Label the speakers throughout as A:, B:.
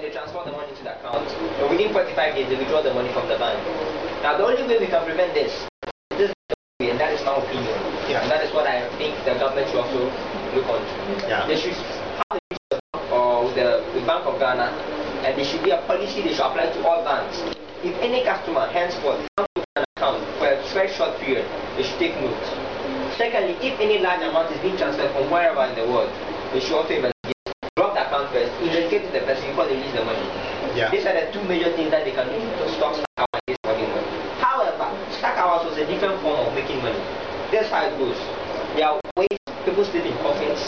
A: then they transfer the money to the account. And within 45 days, they withdraw the money from the bank. Now, the only way we can prevent this, this and that is my opinion.
B: Yeah.
A: And that is what I think the government should also look on.
B: Yeah.
A: They should have a or the, uh, the Bank of Ghana, and there should be a policy they should apply to all banks. If any customer henceforth comes to an account for a very short period, they should take note. Secondly, if any large amount is being transferred from wherever in the world, they should also investigate. Block the account first, investigate the person they release the money.
B: Yeah.
A: These are the two major things that they can do to stop stack hours and making money. However, hours was a different form of making money. That's how it goes. There are ways people sleep in coffins.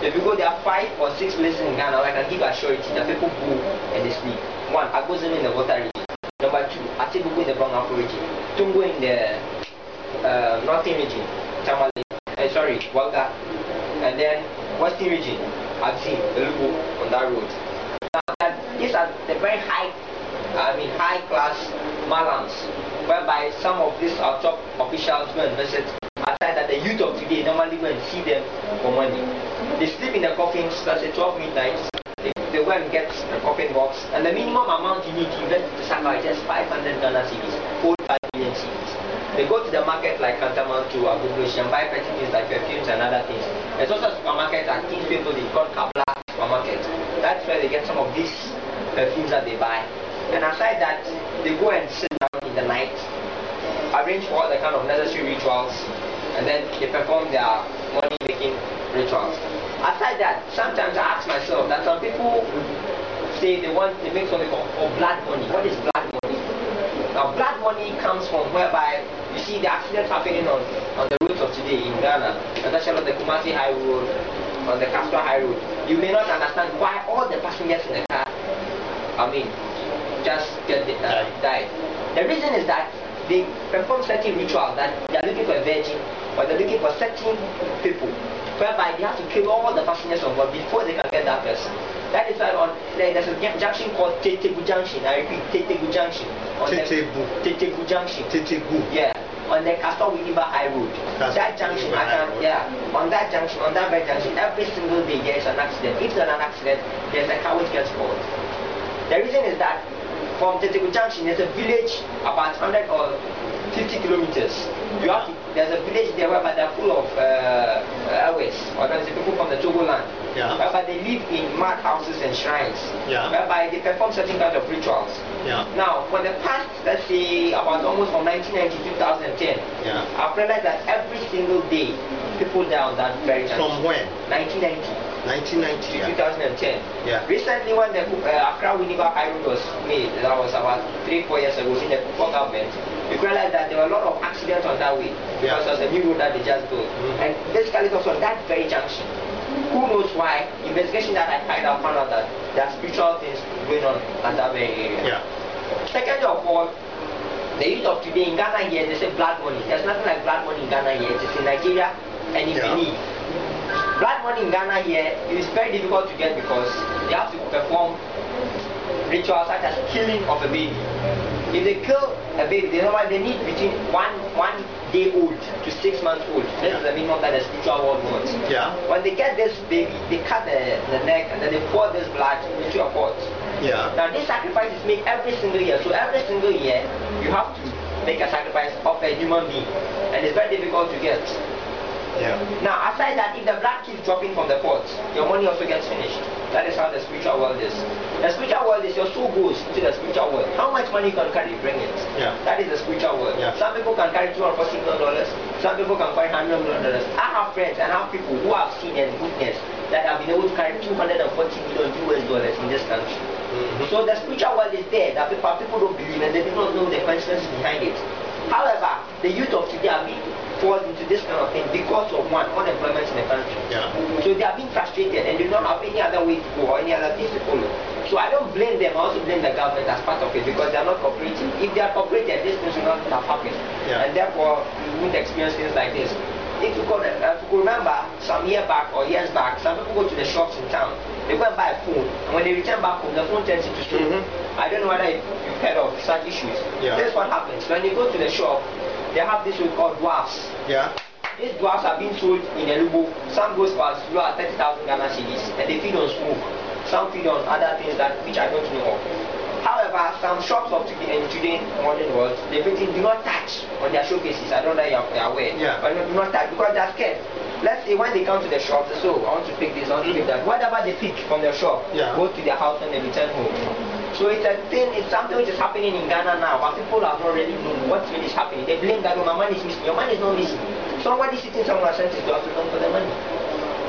A: If you go, there are five or six places in Ghana where I can give assurity that people go and they sleep. One, Agozim in the Volta region. Number two, Atebubu in the Brong Ahafo region. Tungo in the uh, northern region. Tamale, uh, sorry, Wanga. And then western region, Absi, Elugu on that road. That, these are the very high, I mean, high class malams, whereby some of these our top officials go and visit. Aside that the youth of today normally go and see them for money. They sleep in the coffins, let's say 12 midnight. They, they go and get the coffin box, and the minimum amount you need to invest to Saka is just 500 Ghana cedis, 45 million cedis. They go to the market like Kantamanto Abubushi and buy petty things like perfumes and other things. There's also a supermarket at King's people they call Kabla supermarket. That's where they get some of these perfumes that they buy. And aside that, they go and sit down in the night, arrange for all the kind of necessary rituals, and then they perform their money making rituals. Aside that, sometimes I ask myself that some people say they want they make something called or blood money. What is blood money? Now blood money comes from whereby you see the accidents happening on, on the roads of today in Ghana, especially on the Kumasi High Road, on the Kasoa High Road. You may not understand why all the passengers in the car, I mean, just get the, uh, died. The reason is that they perform certain rituals that they are looking for a virgin or they're looking for certain people whereby they have to kill all the passengers on board before they can get that person. That is why on there- there's a junction called Tetebu Junction. I repeat, Tetebu Junction.
B: Tetebu.
A: Tetebu Junction.
B: Titigu.
A: Yeah, on the Kasoa Winneba High Road. That junction,
B: Winneba
A: I
B: High
A: can, yeah, on that junction, on that very junction, every single day there is an accident. If there's an accident, there's a car which gets caught. The reason is that from Tetebu Junction, there's a village about 100 or 50 kilometers. You have to, there's a village there whereby they're full of uh, airways, or there's people from the Togo land,
B: Yeah.
A: whereby they live in mud houses and shrines,
B: Yeah.
A: whereby they perform certain kinds of rituals.
B: Yeah.
A: Now, for the past, let's say, about almost from 1990 to 2010,
B: Yeah.
A: I've realized that every single day, people die on that very.
B: From when?
A: 1990 to
B: 1990. Yeah.
A: 2010.
B: Yeah.
A: Recently, when the uh, Accra Winneba High Road was made, that was about three, four years ago, in the Kufuor government, we realized that there were a lot of accidents on that way
B: Yeah.
A: because of the new road that they just built.
B: Mhm.
A: And basically, it was on that very junction. Who knows why? Investigation that I carried out found out that there are spiritual things going on at that very area.
B: Yeah.
A: Second of all, the youth of today in Ghana here, they say blood money. There's nothing like blood money in Ghana here. It is in Nigeria and in
B: Yeah.
A: Benin. Blood money in Ghana here, it is very difficult to get because they have to perform rituals such as killing of a baby. If they kill a baby, they normally they need between one one day old to six months old. This is the minimum that the spiritual world wants.
B: Yeah.
A: When they get this baby, they cut the, the neck and then they pour this blood into a pot.
B: Yeah.
A: Now this sacrifice is made every single year. So every single year you have to make a sacrifice of a human being. And it's very difficult to get.
B: Yeah.
A: Now aside that if the blood keeps dropping from the pot, your money also gets finished. That is how the spiritual world is. The spiritual world is your soul goes into the spiritual world. How much money you can carry, bring it.
B: Yeah.
A: That is the spiritual world.
B: Yeah.
A: Some people can carry two hundred forty million dollars. Some people can carry hundred million dollars. I have friends and I have people who have seen and witnessed that have been able to carry two hundred and forty million US dollars in this country.
B: Mhm.
A: So the spiritual world is there that people, people don't believe and they do not know the consequences behind it. However, the youth of today are being forced into this kind of thing because of one, unemployment in the country.
B: Yeah.
A: So they are being frustrated and they don't have any other way to go or any other things to follow. So I don't blame them, I also blame the government as part of it because they are not cooperating. If they are cooperating, this thing should not have happened.
B: Yeah.
A: And therefore, we wouldn't experience things like this. If you could, uh, if you remember, some year back or years back, some people go to the shops in town, they go and buy a phone, and when they return back home, the phone turns into stone.
B: Mhm.
A: I don't know whether you've heard of such issues.
B: Yeah.
A: This is what happens. When you go to the shop, they have this thing called dwarfs.
B: Yeah.
A: These dwarfs are being sold in Elubo. Some goes for as low as 30,000 Ghana cedis and they feed on smoke. Some feed on other things that which I don't know of. However, some shops of today in today modern world, they written do not touch on their showcases. I don't know if you're aware.
B: Yeah.
A: But no, do not touch because they're scared. Let's say when they come to the shop, they say, so I want to pick this, I want to pick that. Whatever they pick from the shop,
B: Yeah.
A: go to their house and they return home. So it's a thing, it's something which is happening in Ghana now, but people have not really known what really is happening. They blame that oh, my money is missing. Your money is not missing. Somebody sitting somewhere sent his daughter to come for the money.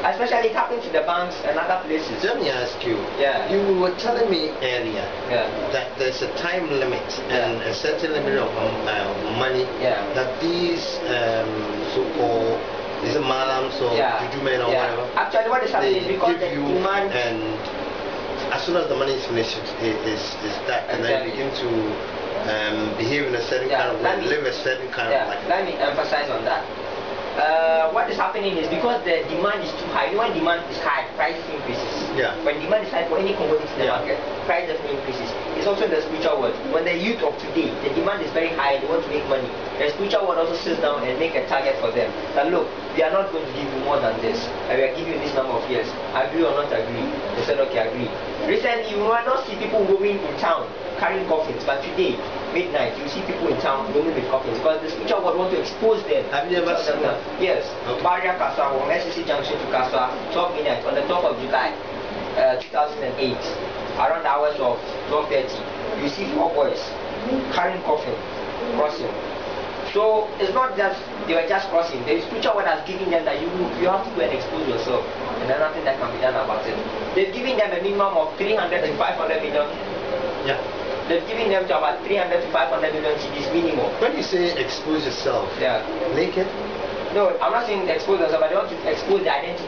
A: Especially it happens to the banks and other places.
B: Let me ask you.
A: Yeah.
B: You were telling me earlier
A: Yeah.
B: that there's a time limit and a certain limit of um, uh, money
A: Yeah.
B: that these um, so-called these malams or
A: Yeah.
B: juju men or
A: yeah.
B: whatever
A: Actually, what is happening is because the demand.
B: and as soon as the money is finished it is is that and then you begin to um, behave in a certain
A: Yeah,
B: kind of way,
A: me-
B: live a certain kind
A: yeah,
B: of life.
A: let me emphasize on that. Uh, what is happening is because the demand is too high. When demand is high, prices increases.
B: Yeah.
A: When demand is high for any commodity in the
B: Yeah.
A: market, price definitely increases. It's also in the spiritual world. When the youth of today, the demand is very high they want to make money, the spiritual world also sits down and make a target for them. That look, we are not going to give you more than this. We are giving you this number of years. Agree or not agree? They said, okay, agree. Recently, you will not see people going in town carrying coffins, but today, midnight, you see people in town roaming with coffins because the spiritual world want to expose them.
B: Have you ever
A: them
B: seen
A: that- Yes.
B: Okay.
A: Barrier Kasoa from SCC Junction to Kasoa, 12 midnight on the 12th of July, uh, 2008, around the hours of 12.30, you see four boys carrying coffin, crossing. So it's not just they were just crossing. The spiritual world has given them that you you have to go and expose yourself, and there's nothing that can be done about it. They've given them a minimum of 300 to 500 million.
B: Yeah.
A: They've given them to about 300 to 500 million cedis minimum.
B: When you say expose yourself,
A: Yeah.
B: naked?
A: No, I'm not saying expose yourself, but they want to expose the identity.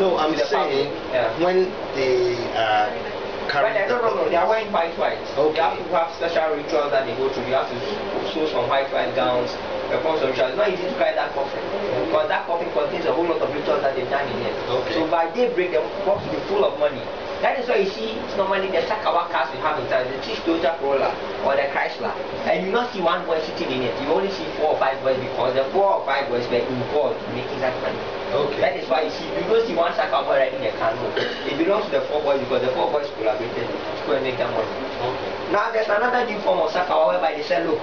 B: No, I'm saying
A: yeah.
B: when they uh, are
A: But
B: carrying
A: they,
B: the
A: no, no, no, they are wearing white white.
B: Okay.
A: They have to have special rituals that they go through. You have to sew some white white gowns, perform some rituals. It's not easy to carry that coffin. Because that coffin contains a whole lot of rituals that they've done in it.
B: Okay.
A: So by daybreak, the box will be full of money. That is why you see normally the Sakawa cars we have inside, the Chief Toyota Corolla or the Chrysler. And you not see one boy sitting in it. You only see four or five boys because the four or five boys were involved in making that money.
B: Okay.
A: That is why you see, you don't see one Sakawa boy riding a car. No. It belongs to the four boys because the four boys collaborated to go and make that money.
B: Okay.
A: Now there's another new form of Sakawa whereby they say, look,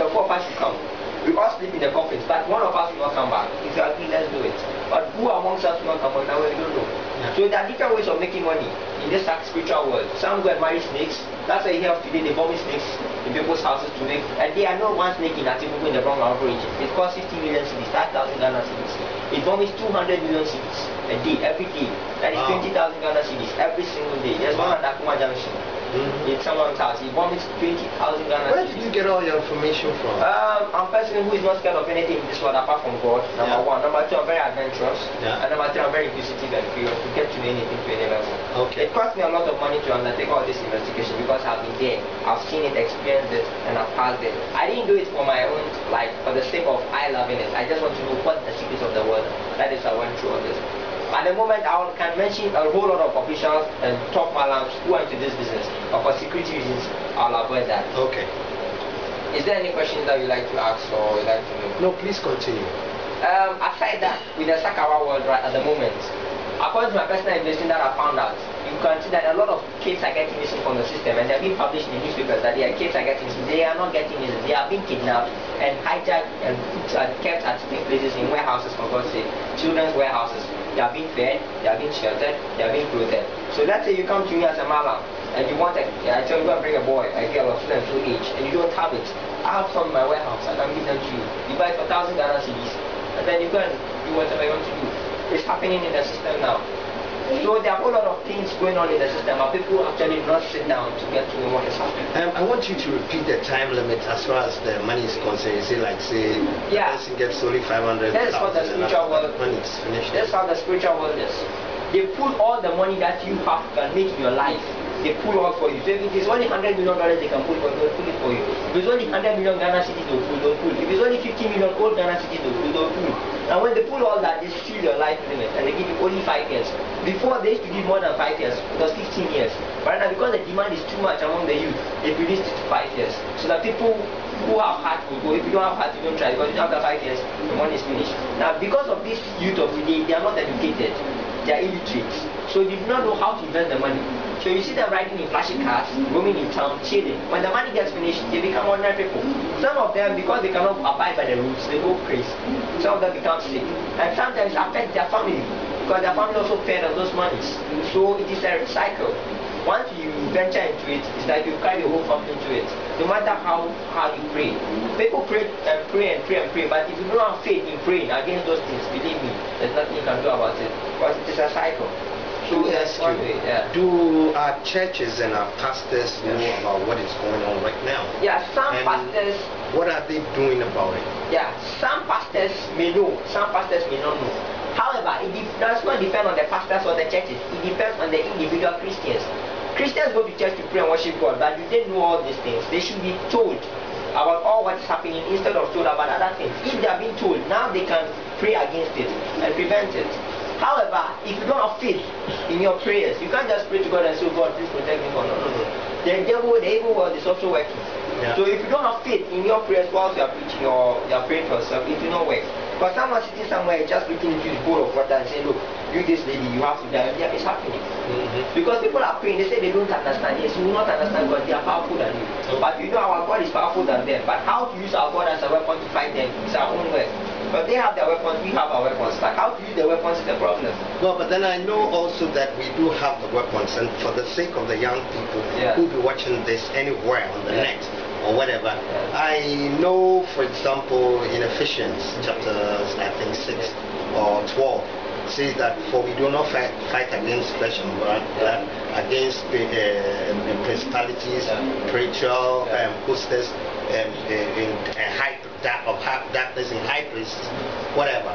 A: the four of us should come. We all sleep in the coffins, but one of us will not come back. If you agree, let's do it. But who amongst us will not come back? Now we don't know.
B: Yeah.
A: So there are different ways of making money in this spiritual world. Some go and marry snakes. That's why you of today they vomit snakes in people's houses today. And they are not one snake in Atebubu in the Brong region. It costs 50 million cedis, 5,000 Ghana cedis. It vomits 200 million cedis a day, every day. That is
B: Wow.
A: 20,000 Ghana cedis every single day. There's
B: Wow.
A: one at Akuma Junction. In someone's house, he vomits 20,000 Ghana
B: Where did you get all your information from?
A: Um, I'm a person who is not scared of anything in this world apart from God. Number
B: Yeah.
A: one. Number two, I'm very adventurous.
B: Yeah.
A: And number three, I'm very inquisitive and curious to get to know anything to any level.
B: Okay.
A: It cost me a lot of money to undertake all this investigation because I've been there. I've seen it, experienced it, and I've passed it. I didn't do it for my own, like, for the sake of I loving it. I just want to know what the secrets of the world. That is why I went through all this. At the moment, I can mention a whole lot of officials and top malams who are into this business. But for security reasons, I'll avoid that.
B: Okay.
A: Is there any question that you'd like to ask or you'd like to know?
B: No, please continue.
A: Um, aside that, with the Sakawa world right at the moment, according to my personal investigation that I found out, you can see that a lot of kids are getting missing from the system and they're being published in the newspapers that their kids are getting missing. They are not getting missing. They are being kidnapped and hijacked and and kept at different places in warehouses, for God's sake, children's warehouses. They are being fed, they are being sheltered, they are being clothed. So let's say you come to me as a malam and you want a, I tell you go and bring a boy, a girl of two and two age, and you don't have it. I have some in my warehouse, I can give them to you. You buy it for thousand Ghana cedis, and then you go and do whatever you want to do. It's happening in the system now. So there are a whole lot of things going on in the system, but people actually not sit down to get to know what is happening.
B: Um, I want you to repeat the time limit as far as the money is concerned. You say like say
A: Yeah.
B: person gets only five hundred
A: That is what the spiritual world.
B: money is finished.
A: That's how the spiritual world is. They pull all the money that you have can make in your life. They pull all for you. So if it is only hundred million dollars, they can pull for they'll pull it for you. If it's only hundred million Ghana cedis, they'll pull, they'll pull. If it's only fifty million old Ghana cedis, they'll pull, they'll pull. And when they pull all that, they steal your life limit and they give you only five years. Before they used to give more than five years, it was fifteen years. But now because the demand is too much among the youth, they released it to five years. So that people who have heart will go. If you don't have heart, you don't try because after five years, the money is finished. Now because of this youth of today, they are not educated. They are illiterate. So they do not know how to invest the money. So you see them riding in flashy cars, roaming in town, chilling. When the money gets finished, they become ordinary people. Some of them, because they cannot abide by the rules, they go crazy. Some of them become sick. And sometimes affect their family because their family also fed on those monies. So it is a cycle. Once you venture into it, it's like you carry the whole family into it. No matter how how you pray. People pray and pray and pray and pray, but if you don't have faith in praying against those things, believe me, there's nothing you can do about it. Because it is a cycle.
B: So one way, yeah. Do our churches and our pastors know about what is going on right now?
A: Yeah, some and pastors.
B: What are they doing about it?
A: Yeah, some pastors may know, some pastors may not know. However, it does not depend on the pastors or the churches. It depends on the individual Christians. Christians go to church to pray and worship God, but if they know all these things, they should be told about all what's happening instead of told about other things. If they are being told, now they can pray against it and prevent it. However, if you don't have faith in your prayers, you can't just pray to God and say, oh God, please protect me. No, no, no. The devil, the evil world is also working. Yeah. So if you don't have faith in your prayers whilst you are preaching or you are praying for yourself, it will not work. But someone sitting somewhere just looking into the bowl of water and saying, look, you this lady, you have to die. Yeah, it's happening. Mm-hmm. Because people are praying, they say they don't understand. Yes, you will not understand because they are powerful than you. Okay. But you know our God is powerful than them. But how to use our God as a weapon to fight them is our own way. But they have their weapons, we have our weapons. But how to use the weapons is the problem.
B: Well, but then I know also that we do have the weapons, and for the sake of the young people yeah. who be watching this anywhere on the yeah. net, or whatever. I know, for example, in Ephesians chapter, I think 6 or 12, says that for we do not fight, fight against flesh and blood, blood against the uh, principalities, spiritual um, hostess, um, in, in high, of darkness in high places, whatever.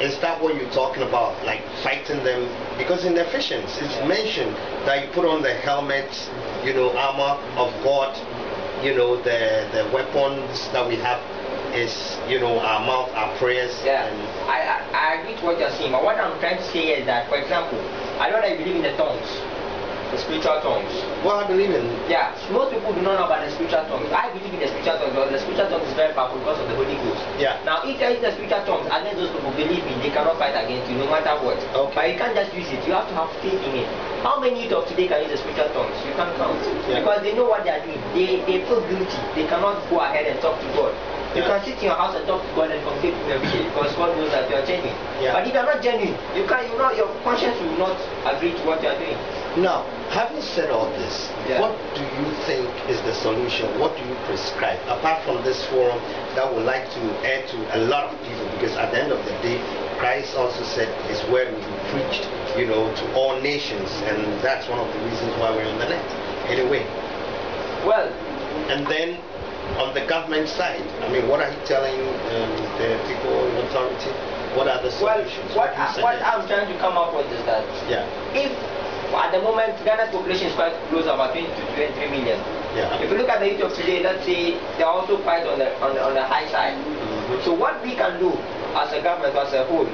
B: Is that what you're talking about? Like fighting them? Because in Ephesians, it's mentioned that you put on the helmet, you know, armor of God you know, the, the weapons that we have is, you know, our mouth, our prayers.
A: Yeah, I, I, I agree to what you're saying, but what I'm trying to say is that, for example, I know that you believe in the tongues the spiritual tongues.
B: What I believe in.
A: Yeah, most people do not know about the spiritual tongues. I believe in the spiritual tongues because the spiritual tongues is very powerful because of the Holy Ghost.
B: Yeah.
A: Now, if there is the spiritual tongues, against those people, believe in, they cannot fight against you no matter what.
B: Okay.
A: But you can't just use it. You have to have faith in it. How many of today can use the spiritual tongues? You can't count. Yeah. Because they know what they are doing. They, they feel guilty. They cannot go ahead and talk to God. You can sit in your house and talk to God and with Him every day because God knows that you are genuine. Yeah. But if you are not genuine, you can you know your conscience will not agree to what you are doing.
B: Now, having said all this, yeah. what do you think is the solution? What do you prescribe apart from this forum that would like to add to a lot of people? Because at the end of the day, Christ also said his word will be preached, you know, to all nations, and that's one of the reasons why we're on the net. Anyway.
A: Well,
B: and then on the government side? I mean, what are you telling um, the people in authority? What are the solutions?
A: Well, what, what, what I'm trying to come up with is that
B: yeah.
A: if at the moment Ghana's population is quite close about 20 to 23 million.
B: Yeah.
A: If you look at the youth of today, let's say they're also quite on the on the, on the high side. Mm-hmm. So what we can do as a government as a whole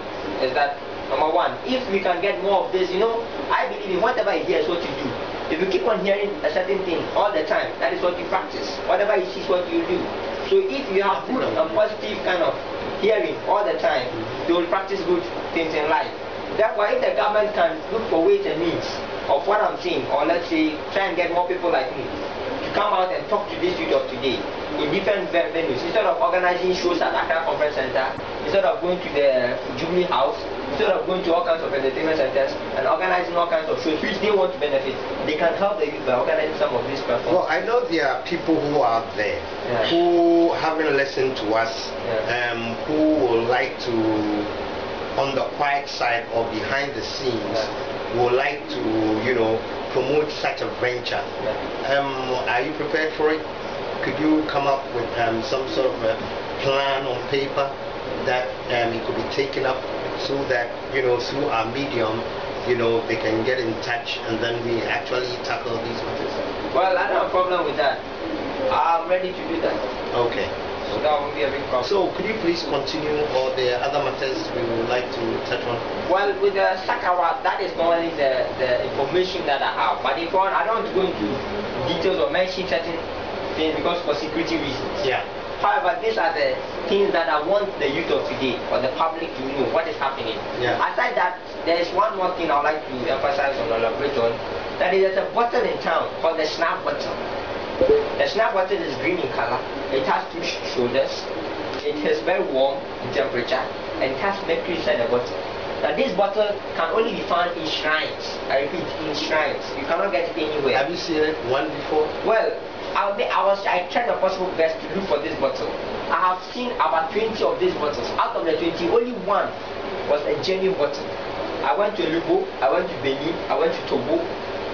A: is that number one, if we can get more of this, you know, I believe in whatever hear what you do. If you keep on hearing a certain thing all the time, that is what you practice. Whatever you see is what you do. So if you have good and positive kind of hearing all the time, you will practice good things in life. Therefore, if the government can look for ways and means of what I'm saying, or let's say try and get more people like me to come out and talk to this youth of today, in different venues. Instead of organizing shows at Accra Conference Center, instead of going to the Jubilee House, instead of going to all kinds of entertainment centers and organizing all kinds of shows which they want to benefit, they can help the youth by organizing some of these performances.
B: Well, I know there are people who are there yeah. who haven't listened to us, yeah. um, who would like to, on the quiet side or behind the scenes, yeah. would like to, you know, promote such a venture. Um, are you prepared for it? could you come up with um, some sort of a plan on paper that um, it could be taken up so that, you know, through our medium, you know, they can get in touch and then we actually tackle these matters?
A: Well, I don't have a problem with that. I'm ready to do that.
B: Okay.
A: So that won't be a big problem.
B: So could you please continue or the other matters we would like to touch on?
A: Well, with the Sakawa, that is normally the, the information that I have. But if I don't want to go into details or mention certain things because for security reasons.
B: Yeah.
A: However, these are the things that I want the youth of today or the public to know what is happening.
B: Yeah.
A: Aside that, there is one more thing I would like to emphasize on or elaborate on. That is, there's a bottle in town called the snap bottle. The snap bottle is green in color. It has two shoulders. It is very warm in temperature and it has mercury inside the bottle. Now this bottle can only be found in shrines. I repeat, in shrines. You cannot get it anywhere.
B: Have you seen it one before?
A: Well, I, I was I tried the possible best to look for this bottle. I have seen about 20 of these bottles. Out of the 20, only one was a genuine bottle. I went to Lubo, I went to Benin, I went to Togo,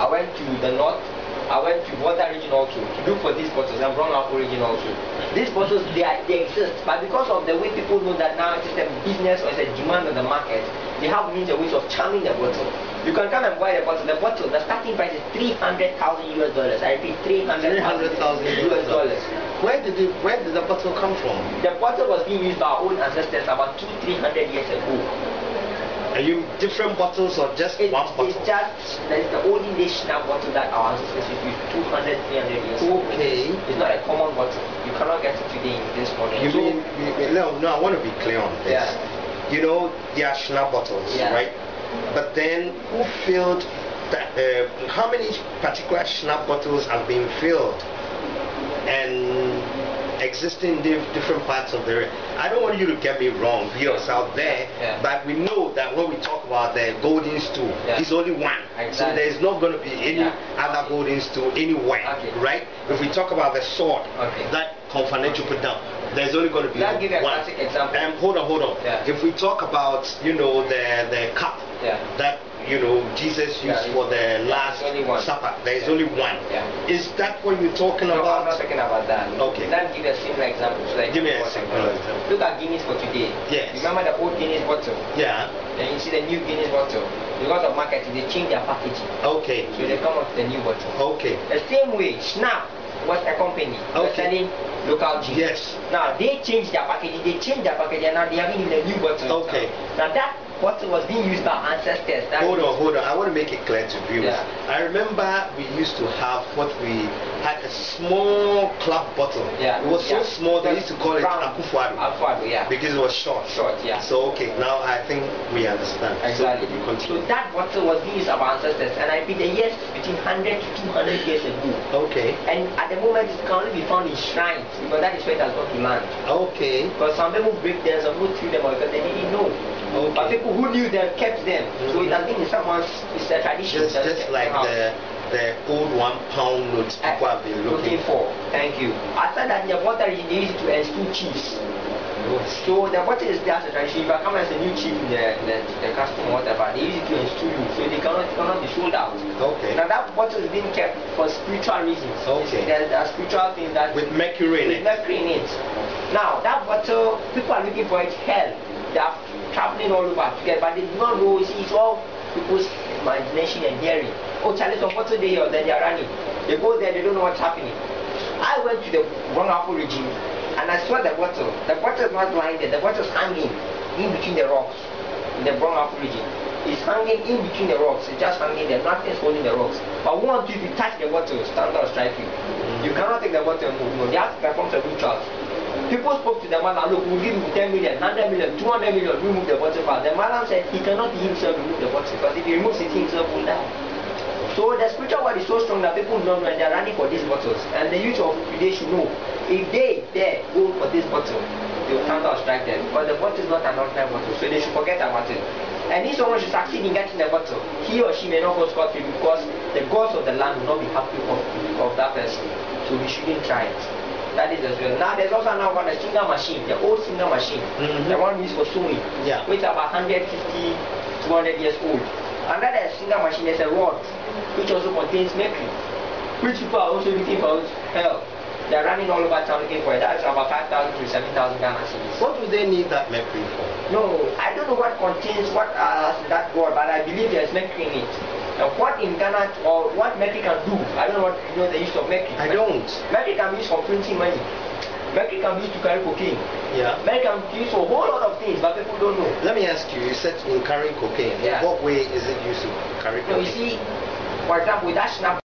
A: I went to the north, I went to Volta region also to look for these bottles and Brong region also. These bottles they, are, they exist, but because of the way people know that now it's a business or it's a demand of the market, they have means and ways of charming the bottle. You can come and buy the bottle. The bottle, the starting price is three hundred thousand US dollars. I repeat, three hundred thousand US dollars.
B: Where did it, where did the bottle come from?
A: The bottle was being used by our own ancestors about two, three hundred years ago.
B: Are you different bottles or just
A: it,
B: one bottle?
A: It's just that's the only national bottle that our ancestors used 200, 300 years
B: Okay.
A: It's not a common bottle. You cannot get it today in this modern.
B: You so, mean, you, no, no, I want to be clear on this.
A: Yeah.
B: You know, they are schnapp bottles,
A: yeah.
B: right? But then who filled that, uh, how many particular schnapp bottles have been filled? And existing in different parts of the. I don't want you to get me wrong, viewers out there,
A: yeah.
B: but we know that when we talk about the golden stool, yeah. it's only one.
A: Exactly.
B: So there's not going to be any
A: yeah.
B: other golden stool anywhere,
A: okay.
B: right? If we talk about the sword,
A: okay.
B: that Komfo Anokye put down, there's only going to be
A: give you a
B: one.
A: classic example.
B: Um, hold on, hold on. If we talk about, you know, the the cup that you know Jesus used
A: yeah,
B: for the last supper. There is
A: yeah.
B: only one.
A: Yeah.
B: Is that what you're talking
A: no,
B: about?
A: I'm not talking about that.
B: Okay.
A: Let me give a simple example. So
B: give me a simple example.
A: Look at Guinness for today.
B: Yes.
A: Remember the old Guinness bottle?
B: Yeah.
A: Then you see the new Guinness bottle. Because of marketing, they change their packaging.
B: Okay.
A: So they come up with the new bottle.
B: Okay.
A: The same way, Snap was a company
B: okay.
A: selling local gin.
B: Yes.
A: Now they changed their packaging. They changed their packaging, and now they have in a new bottle.
B: Okay.
A: Now that bottle was being used by ancestors. That
B: hold on, hold on. I want to make it clear to viewers.
A: Yeah.
B: I remember we used to have what we had a small club bottle.
A: Yeah.
B: It was so
A: yeah.
B: small they used to call it akufuado.
A: Akufuado, yeah.
B: Because it was short.
A: Short, yeah.
B: So okay, now I think we understand.
A: Exactly.
B: So,
A: so that bottle was being used by ancestors, and I repeat, the years between 100 to 200 years ago.
B: Okay.
A: And at the moment, it can only be found in shrines because that is where it has gone to land.
B: Okay.
A: Because some people break them, some people threw them out because they didn't know.
B: Okay.
A: But people who knew them kept them. Mm-hmm. So it has been in someone's it's a tradition.
B: Just, just like the the old one pound notes people have been looking,
A: looking for. Thank you. After that, the water they used to instill chiefs. So the water is there as a tradition. If I come as a new chief in the, the, the custom whatever, they use it to instill you. So they cannot, cannot be sold out.
B: Okay.
A: Now that bottle is being kept for spiritual reasons.
B: Okay.
A: There, are spiritual things that
B: with mercury in
A: with it. mercury in it. Now that bottle, people are looking for it hell. They are traveling all over to but they do not know. See, it's all people's imagination and hearing. Oh, Charlie, some bottle they here, then they are running. They go there, they don't know what's happening. I went to the Brong Ahafo regime and I saw the bottle. The bottle is not lying there. The bottle is hanging in between the rocks in the Brong Ahafo region. It's hanging in between the rocks. It's just hanging there. Nothing's holding the rocks. But one if you touch the stand or strike you. You cannot take the bottle and move. They have to perform some rituals. People spoke to the man and look, we'll give him 10 million, 100 million, 200 million, remove the bottle fast. The man said he cannot himself remove the bottle because if he removes it, himself will die. So the spiritual world is so strong that people don't know and they're running for these bottles. And the youth of today should know if they dare go for this bottle, they will counter or strike them. But the bottle is not an ordinary bottle, so they should forget about it. And if someone should succeed in getting the bottle, he or she may not go scot free because the gods of the land will not be happy of, of that person. So we shouldn't try it. That is as well. Now there's also now one a singer machine, the old singer machine,
B: mm-hmm.
A: the one used for sewing,
B: yeah.
A: which is about 150, 200 years old. Another singer machine is a rod, which also contains mercury, which people are also looking for hell. They are running all over town looking for it. That's about 5,000 to 7,000 Ghana cedis.
B: What do they need that mercury for?
A: No, I don't know what contains what uh, that god, but I believe there's mercury in it. Now, what in Ghana or what mercury can do, I don't know what you know the use of mercury.
B: I don't.
A: Mercury can be used for printing money. Mercury can be used to carry cocaine.
B: Yeah.
A: Mercury can be used for a whole lot of things, but people don't know.
B: Let me ask you, you said in carrying cocaine.
A: Yeah.
B: In what way is it used to carry cocaine?
A: No, you see, for example, with that snap